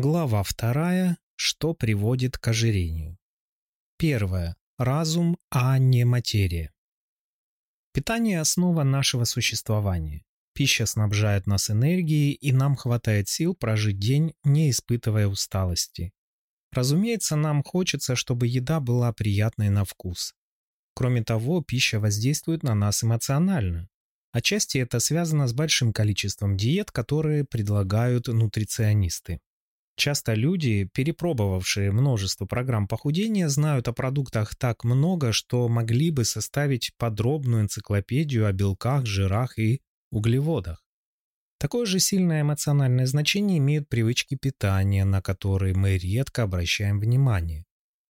Глава вторая, Что приводит к ожирению. Первое. Разум, а не материя. Питание – основа нашего существования. Пища снабжает нас энергией, и нам хватает сил прожить день, не испытывая усталости. Разумеется, нам хочется, чтобы еда была приятной на вкус. Кроме того, пища воздействует на нас эмоционально. Отчасти это связано с большим количеством диет, которые предлагают нутриционисты. Часто люди, перепробовавшие множество программ похудения, знают о продуктах так много, что могли бы составить подробную энциклопедию о белках, жирах и углеводах. Такое же сильное эмоциональное значение имеют привычки питания, на которые мы редко обращаем внимание,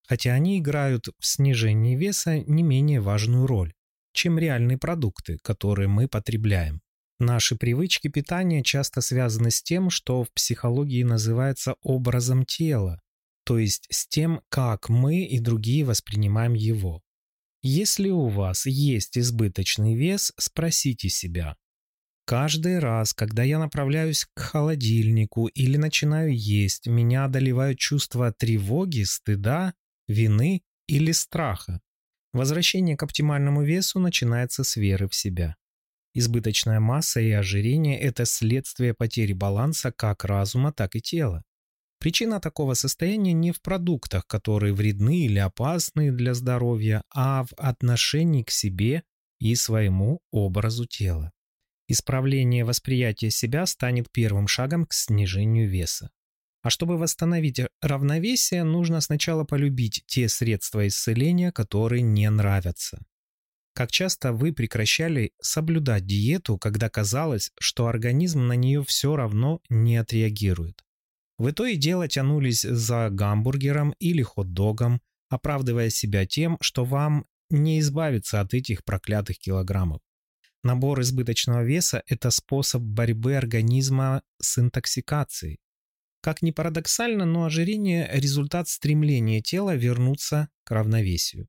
хотя они играют в снижении веса не менее важную роль, чем реальные продукты, которые мы потребляем. Наши привычки питания часто связаны с тем, что в психологии называется образом тела, то есть с тем, как мы и другие воспринимаем его. Если у вас есть избыточный вес, спросите себя. Каждый раз, когда я направляюсь к холодильнику или начинаю есть, меня одолевают чувства тревоги, стыда, вины или страха. Возвращение к оптимальному весу начинается с веры в себя. Избыточная масса и ожирение – это следствие потери баланса как разума, так и тела. Причина такого состояния не в продуктах, которые вредны или опасны для здоровья, а в отношении к себе и своему образу тела. Исправление восприятия себя станет первым шагом к снижению веса. А чтобы восстановить равновесие, нужно сначала полюбить те средства исцеления, которые не нравятся. Как часто вы прекращали соблюдать диету, когда казалось, что организм на нее все равно не отреагирует? Вы то и дело тянулись за гамбургером или хот-догом, оправдывая себя тем, что вам не избавиться от этих проклятых килограммов. Набор избыточного веса – это способ борьбы организма с интоксикацией. Как ни парадоксально, но ожирение – результат стремления тела вернуться к равновесию.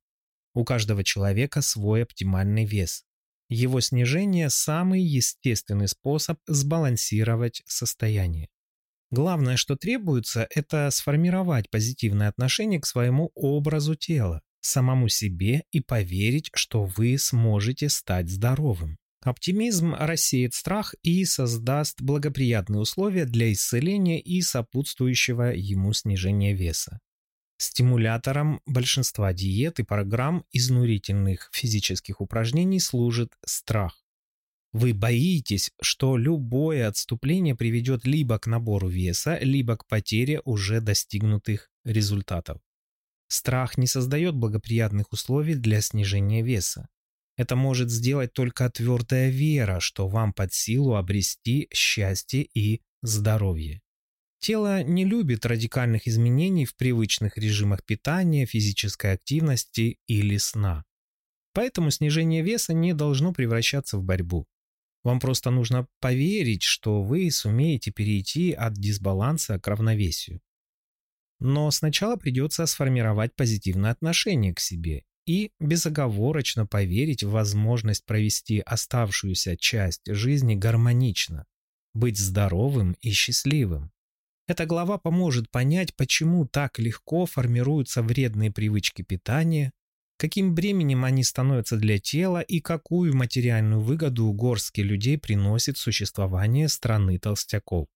У каждого человека свой оптимальный вес. Его снижение – самый естественный способ сбалансировать состояние. Главное, что требуется, это сформировать позитивное отношение к своему образу тела, самому себе и поверить, что вы сможете стать здоровым. Оптимизм рассеет страх и создаст благоприятные условия для исцеления и сопутствующего ему снижения веса. Стимулятором большинства диет и программ изнурительных физических упражнений служит страх. Вы боитесь, что любое отступление приведет либо к набору веса, либо к потере уже достигнутых результатов. Страх не создает благоприятных условий для снижения веса. Это может сделать только твердая вера, что вам под силу обрести счастье и здоровье. Тело не любит радикальных изменений в привычных режимах питания, физической активности или сна. Поэтому снижение веса не должно превращаться в борьбу. Вам просто нужно поверить, что вы сумеете перейти от дисбаланса к равновесию. Но сначала придется сформировать позитивное отношение к себе и безоговорочно поверить в возможность провести оставшуюся часть жизни гармонично, быть здоровым и счастливым. Эта глава поможет понять, почему так легко формируются вредные привычки питания, каким бременем они становятся для тела и какую материальную выгоду горстке людей приносит существование страны толстяков.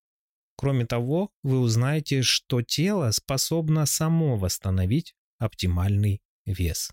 Кроме того, вы узнаете, что тело способно само восстановить оптимальный вес.